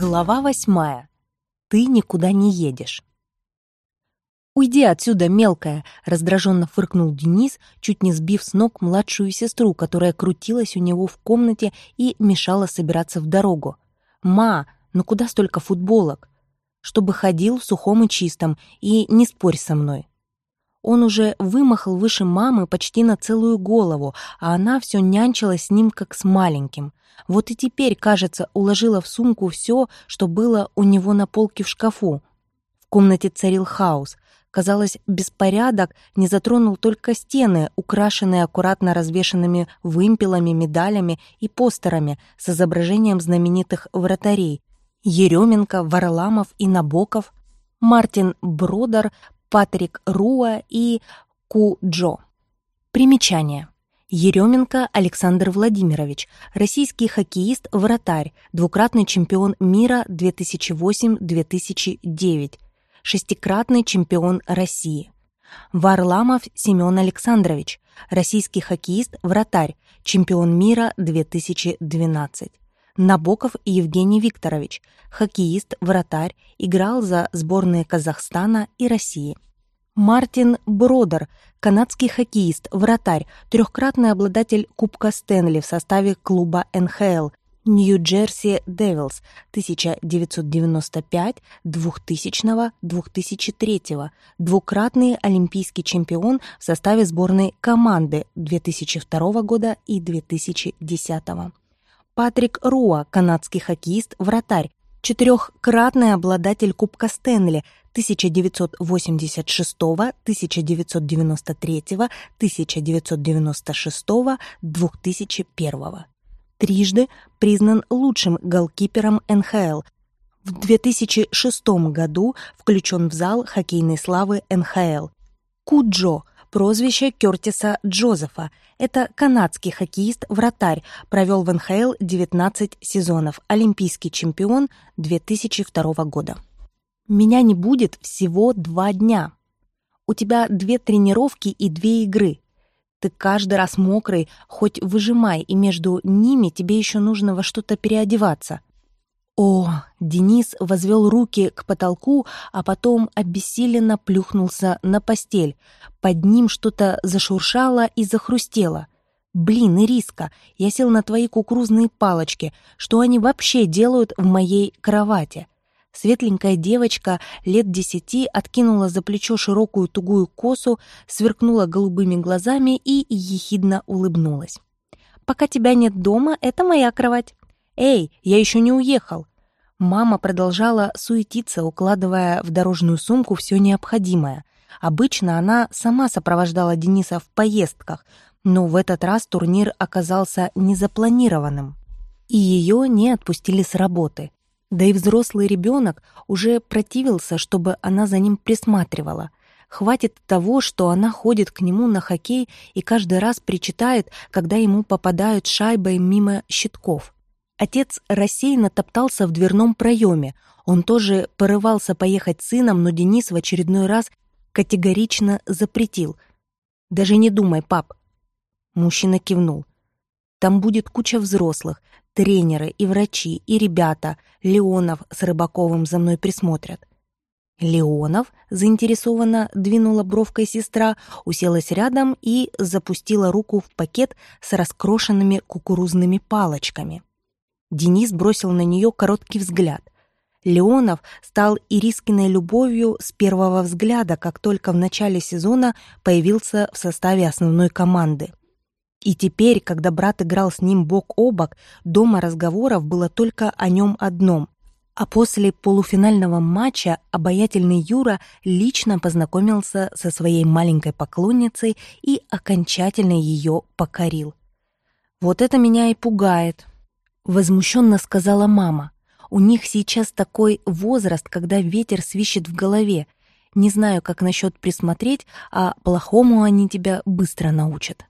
Глава восьмая. Ты никуда не едешь. «Уйди отсюда, мелкая!» — раздраженно фыркнул Денис, чуть не сбив с ног младшую сестру, которая крутилась у него в комнате и мешала собираться в дорогу. «Ма, ну куда столько футболок? Чтобы ходил в сухом и чистом, и не спорь со мной». Он уже вымахал выше мамы почти на целую голову, а она все нянчилась с ним, как с маленьким. Вот и теперь, кажется, уложила в сумку все, что было у него на полке в шкафу. В комнате царил хаос. Казалось, беспорядок не затронул только стены, украшенные аккуратно развешанными вымпелами, медалями и постерами с изображением знаменитых вратарей Еременко, Варламов и Набоков, Мартин Бродер, Патрик Руа и Ку Джо. Примечание. Еременко Александр Владимирович, российский хоккеист-вратарь, двукратный чемпион мира 2008-2009, шестикратный чемпион России. Варламов Семен Александрович, российский хоккеист-вратарь, чемпион мира 2012. Набоков Евгений Викторович, хоккеист, вратарь, играл за сборные Казахстана и России. Мартин Бродер, канадский хоккеист, вратарь, трехкратный обладатель Кубка Стэнли в составе клуба НХЛ, Нью-Джерси Девилс 1995-2000-2003, двукратный олимпийский чемпион в составе сборной команды 2002 года и 2010. Патрик Руа, канадский хоккеист, вратарь, четырехкратный обладатель Кубка Стэнли 1986, 1993, 1996, 2001. Трижды признан лучшим голкипером НХЛ. В 2006 году включен в зал хоккейной славы НХЛ. Куджо прозвище Кертиса Джозефа. Это канадский хоккеист-вратарь, провел в НХЛ 19 сезонов, олимпийский чемпион 2002 года. Меня не будет всего два дня. У тебя две тренировки и две игры. Ты каждый раз мокрый, хоть выжимай, и между ними тебе еще нужно во что-то переодеваться. О, Денис возвел руки к потолку, а потом обессиленно плюхнулся на постель. Под ним что-то зашуршало и захрустело. «Блин, Ириска, я сел на твои кукурузные палочки. Что они вообще делают в моей кровати?» Светленькая девочка лет десяти откинула за плечо широкую тугую косу, сверкнула голубыми глазами и ехидно улыбнулась. «Пока тебя нет дома, это моя кровать». «Эй, я еще не уехал!» Мама продолжала суетиться, укладывая в дорожную сумку все необходимое. Обычно она сама сопровождала Дениса в поездках, но в этот раз турнир оказался незапланированным. И ее не отпустили с работы. Да и взрослый ребенок уже противился, чтобы она за ним присматривала. Хватит того, что она ходит к нему на хоккей и каждый раз причитает, когда ему попадают шайбой мимо щитков. Отец рассеянно топтался в дверном проеме. Он тоже порывался поехать с сыном, но Денис в очередной раз категорично запретил. «Даже не думай, пап». Мужчина кивнул. «Там будет куча взрослых, тренеры и врачи, и ребята. Леонов с Рыбаковым за мной присмотрят». «Леонов?» — заинтересованно двинула бровкой сестра, уселась рядом и запустила руку в пакет с раскрошенными кукурузными палочками. Денис бросил на нее короткий взгляд. Леонов стал Ирискиной любовью с первого взгляда, как только в начале сезона появился в составе основной команды. И теперь, когда брат играл с ним бок о бок, дома разговоров было только о нем одном. А после полуфинального матча обаятельный Юра лично познакомился со своей маленькой поклонницей и окончательно ее покорил. «Вот это меня и пугает», Возмущенно сказала мама. У них сейчас такой возраст, когда ветер свищет в голове. Не знаю, как насчет присмотреть, а плохому они тебя быстро научат.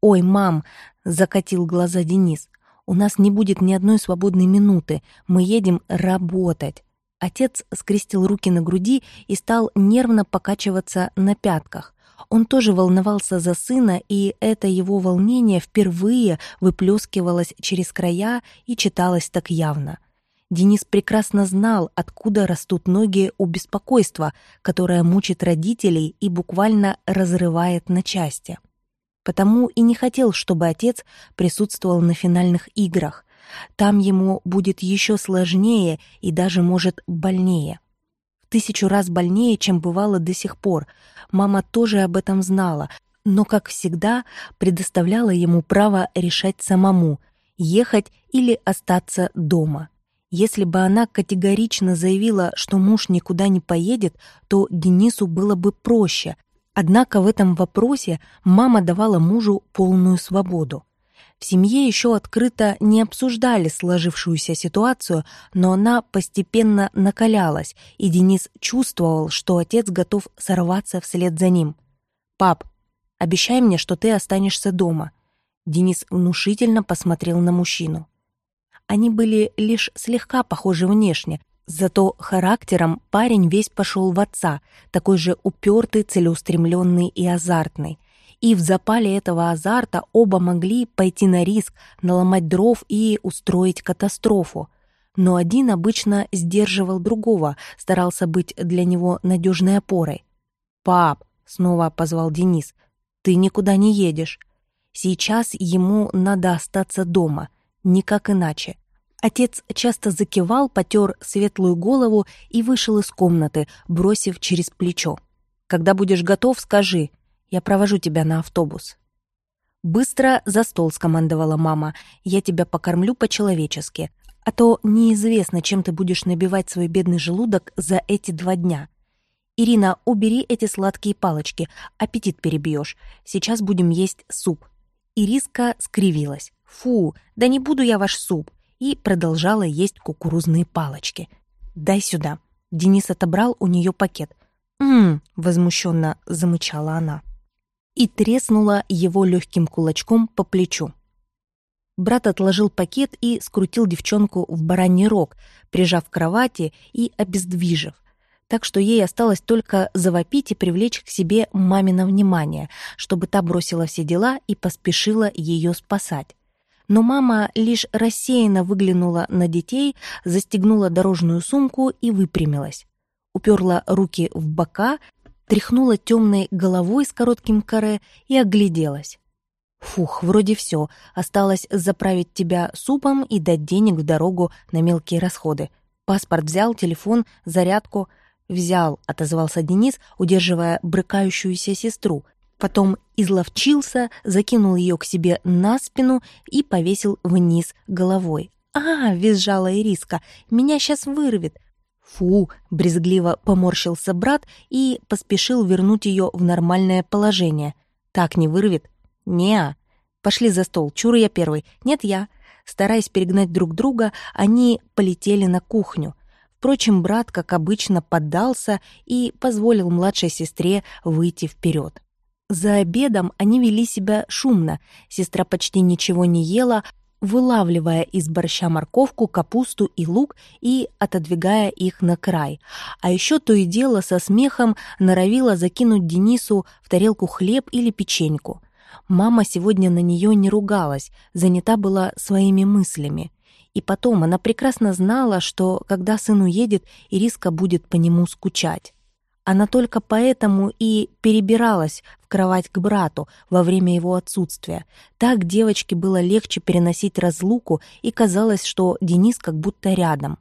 «Ой, мам!» — закатил глаза Денис. «У нас не будет ни одной свободной минуты. Мы едем работать». Отец скрестил руки на груди и стал нервно покачиваться на пятках. Он тоже волновался за сына, и это его волнение впервые выплескивалось через края и читалось так явно. Денис прекрасно знал, откуда растут ноги у беспокойства, которое мучит родителей и буквально разрывает на части. Потому и не хотел, чтобы отец присутствовал на финальных играх. Там ему будет еще сложнее и даже, может, больнее. Тысячу раз больнее, чем бывало до сих пор. Мама тоже об этом знала, но, как всегда, предоставляла ему право решать самому, ехать или остаться дома. Если бы она категорично заявила, что муж никуда не поедет, то Денису было бы проще. Однако в этом вопросе мама давала мужу полную свободу. В семье еще открыто не обсуждали сложившуюся ситуацию, но она постепенно накалялась, и Денис чувствовал, что отец готов сорваться вслед за ним. «Пап, обещай мне, что ты останешься дома». Денис внушительно посмотрел на мужчину. Они были лишь слегка похожи внешне, зато характером парень весь пошел в отца, такой же упертый, целеустремленный и азартный. И в запале этого азарта оба могли пойти на риск, наломать дров и устроить катастрофу. Но один обычно сдерживал другого, старался быть для него надежной опорой. «Пап», — снова позвал Денис, — «ты никуда не едешь. Сейчас ему надо остаться дома, никак иначе. Отец часто закивал, потер светлую голову и вышел из комнаты, бросив через плечо. «Когда будешь готов, скажи. Я провожу тебя на автобус». «Быстро за стол», — скомандовала мама. «Я тебя покормлю по-человечески. А то неизвестно, чем ты будешь набивать свой бедный желудок за эти два дня. Ирина, убери эти сладкие палочки, аппетит перебьешь. Сейчас будем есть суп». Ириска скривилась. «Фу, да не буду я ваш суп и продолжала есть кукурузные палочки. «Дай сюда». Денис отобрал у нее пакет. «М-м-м», возмущенно замычала она. И треснула его легким кулачком по плечу. Брат отложил пакет и скрутил девчонку в бараний рог, прижав к кровати и обездвижив. Так что ей осталось только завопить и привлечь к себе мамино внимание, чтобы та бросила все дела и поспешила ее спасать но мама лишь рассеянно выглянула на детей, застегнула дорожную сумку и выпрямилась. Уперла руки в бока, тряхнула темной головой с коротким каре и огляделась. «Фух, вроде все. Осталось заправить тебя супом и дать денег в дорогу на мелкие расходы. Паспорт взял, телефон, зарядку». «Взял», — отозвался Денис, удерживая брыкающуюся сестру. Потом изловчился, закинул ее к себе на спину и повесил вниз головой. «А!» — визжала Ириска. «Меня сейчас вырвет!» «Фу!» — брезгливо поморщился брат и поспешил вернуть ее в нормальное положение. «Так не вырвет?» «Не-а!» «Пошли за стол. Чур я первый. Нет, я». Стараясь перегнать друг друга, они полетели на кухню. Впрочем, брат, как обычно, поддался и позволил младшей сестре выйти вперед. За обедом они вели себя шумно. Сестра почти ничего не ела, вылавливая из борща морковку, капусту и лук и отодвигая их на край. А еще то и дело со смехом норовила закинуть Денису в тарелку хлеб или печеньку. Мама сегодня на нее не ругалась, занята была своими мыслями. И потом она прекрасно знала, что когда сын уедет, Ириска будет по нему скучать. Она только поэтому и перебиралась кровать к брату во время его отсутствия. Так девочке было легче переносить разлуку, и казалось, что Денис как будто рядом.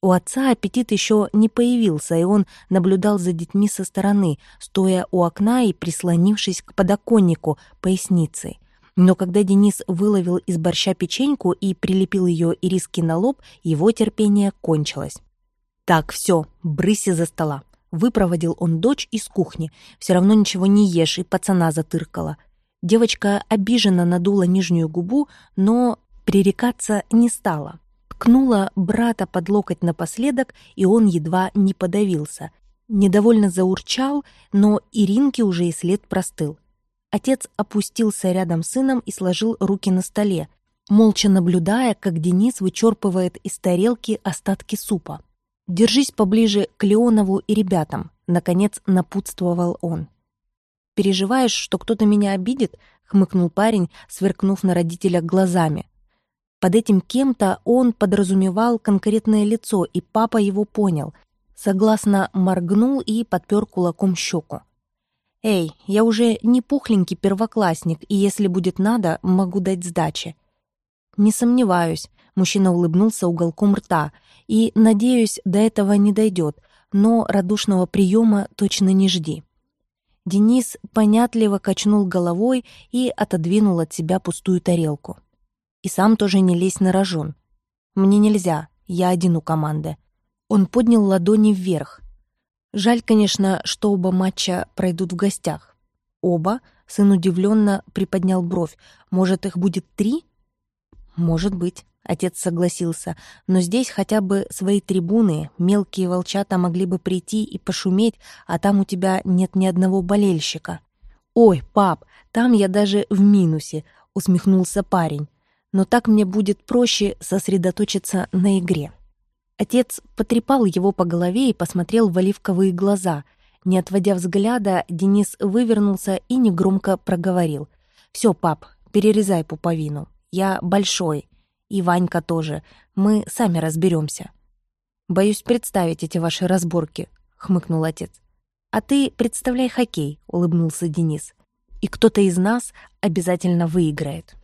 У отца аппетит еще не появился, и он наблюдал за детьми со стороны, стоя у окна и прислонившись к подоконнику поясницей. Но когда Денис выловил из борща печеньку и прилепил ее ириски на лоб, его терпение кончилось. «Так, все, брыси за стола. Выпроводил он дочь из кухни. Все равно ничего не ешь, и пацана затыркала. Девочка обиженно надула нижнюю губу, но пререкаться не стала. Ткнула брата под локоть напоследок, и он едва не подавился. Недовольно заурчал, но Иринке уже и след простыл. Отец опустился рядом с сыном и сложил руки на столе, молча наблюдая, как Денис вычерпывает из тарелки остатки супа. «Держись поближе к Леонову и ребятам», — наконец напутствовал он. «Переживаешь, что кто-то меня обидит?» — хмыкнул парень, сверкнув на родителя глазами. Под этим кем-то он подразумевал конкретное лицо, и папа его понял. Согласно моргнул и подпер кулаком щеку. «Эй, я уже не пухленький первоклассник, и если будет надо, могу дать сдачи». «Не сомневаюсь», — мужчина улыбнулся уголком рта, «и, надеюсь, до этого не дойдет, но радушного приема точно не жди». Денис понятливо качнул головой и отодвинул от себя пустую тарелку. И сам тоже не лезь на рожон. Мне нельзя, я один у команды. Он поднял ладони вверх. Жаль, конечно, что оба матча пройдут в гостях. Оба? Сын удивленно приподнял бровь. Может, их будет три? Может быть. Отец согласился, но здесь хотя бы свои трибуны, мелкие волчата могли бы прийти и пошуметь, а там у тебя нет ни одного болельщика. «Ой, пап, там я даже в минусе», — усмехнулся парень но так мне будет проще сосредоточиться на игре. Отец потрепал его по голове и посмотрел в оливковые глаза. Не отводя взгляда, Денис вывернулся и негромко проговорил. «Все, пап, перерезай пуповину. Я большой. И Ванька тоже. Мы сами разберемся». «Боюсь представить эти ваши разборки», — хмыкнул отец. «А ты представляй хоккей», — улыбнулся Денис. «И кто-то из нас обязательно выиграет».